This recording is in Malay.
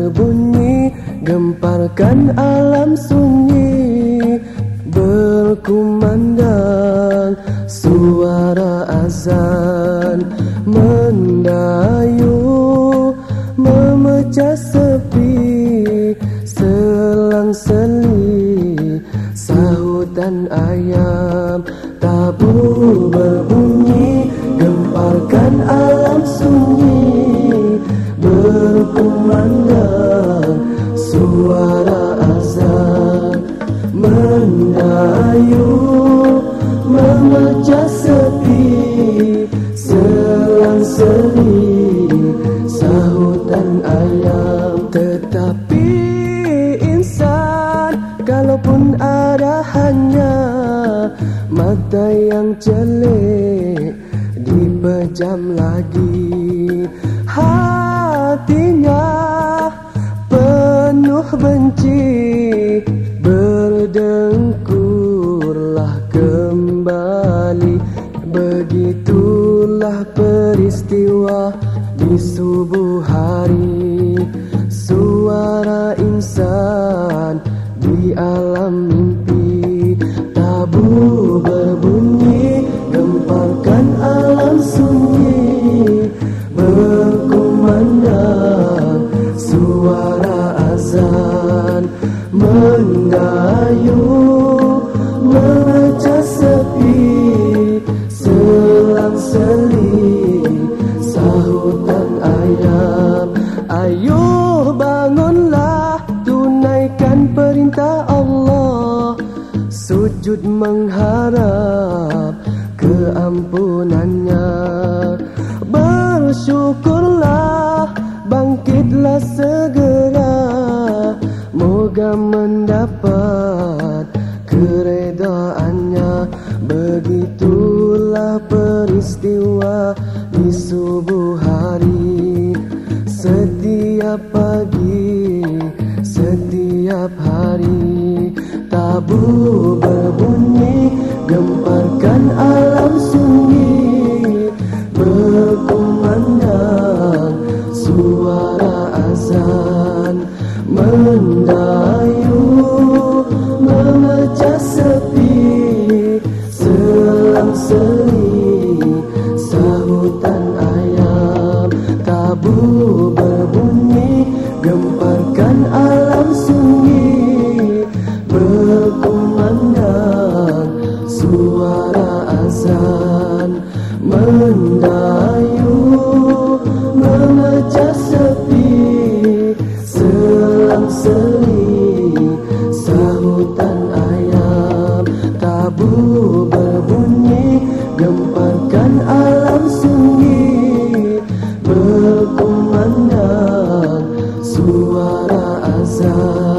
berbunyi Gemparkan alam sunyi Berkumandang Suara azan Mendayu Memecah sepi Selang seli Sahutan ayam Tak kalaupun ada hanya mata yang celik dipejam lagi. Hatinya penuh benci berdengkurlah kembali. Begitulah peristiwa di subuh hari. Suara insan di alam berkumandang suara azan mengayu memecah sepi selang seling sahutan ayam ayuh bangunlah tunaikan perintah Allah. Sujud mengharap keampunannya segera. Moga mendapat keredaannya. Begitulah peristiwa di subuh hari. Setiap pagi setiap hari. Tabu berbunyi gemparkan alam mendayu memecah sepi selang seri sahutan ayam tabu berbunyi gemparkan alam sunyi berkumandang tabu berbunyi gemparkan alam sunyi. Berkumandang suara azan